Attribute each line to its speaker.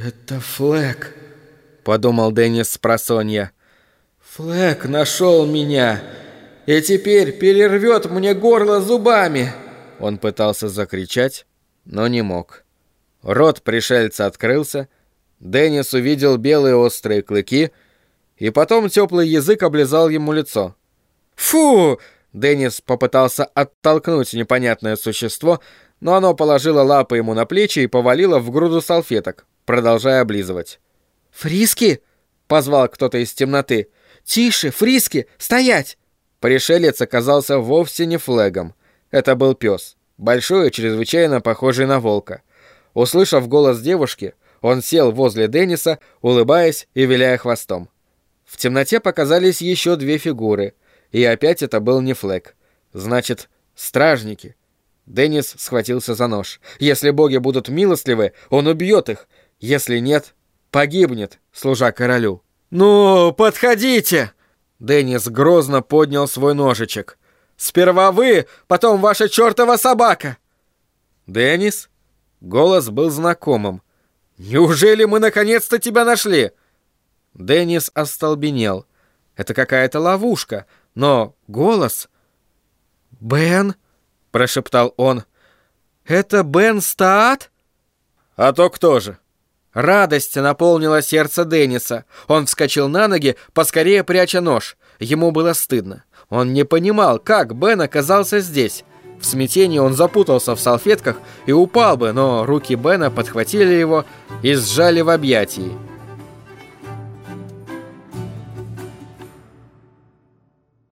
Speaker 1: «Это Флэк», — подумал Деннис с просонья. «Флэк нашел меня и теперь перервет мне горло зубами!» Он пытался закричать, но не мог. Рот пришельца открылся, Деннис увидел белые острые клыки, и потом теплый язык облизал ему лицо. «Фу!» Деннис попытался оттолкнуть непонятное существо, но оно положило лапы ему на плечи и повалило в груду салфеток, продолжая облизывать. «Фриски!» — позвал кто-то из темноты. «Тише, Фриски! Стоять!» Пришелец оказался вовсе не флегом. Это был пес, большой и чрезвычайно похожий на волка. Услышав голос девушки, он сел возле Денниса, улыбаясь и виляя хвостом. В темноте показались еще две фигуры, и опять это был не флэг. Значит, стражники. Деннис схватился за нож. Если боги будут милостливы, он убьет их. Если нет, погибнет, служа королю. «Ну, подходите!» Деннис грозно поднял свой ножичек. «Сперва вы, потом ваша чертова собака!» «Деннис?» Голос был знакомым. «Неужели мы наконец-то тебя нашли?» Деннис остолбенел. Это какая-то ловушка, но голос... «Бен?» — прошептал он. «Это Бен Стаат?» «А то кто же?» Радость наполнила сердце Денниса. Он вскочил на ноги, поскорее пряча нож. Ему было стыдно. Он не понимал, как Бен оказался здесь. В смятении он запутался в салфетках и упал бы, но руки Бена подхватили его и сжали в объятии.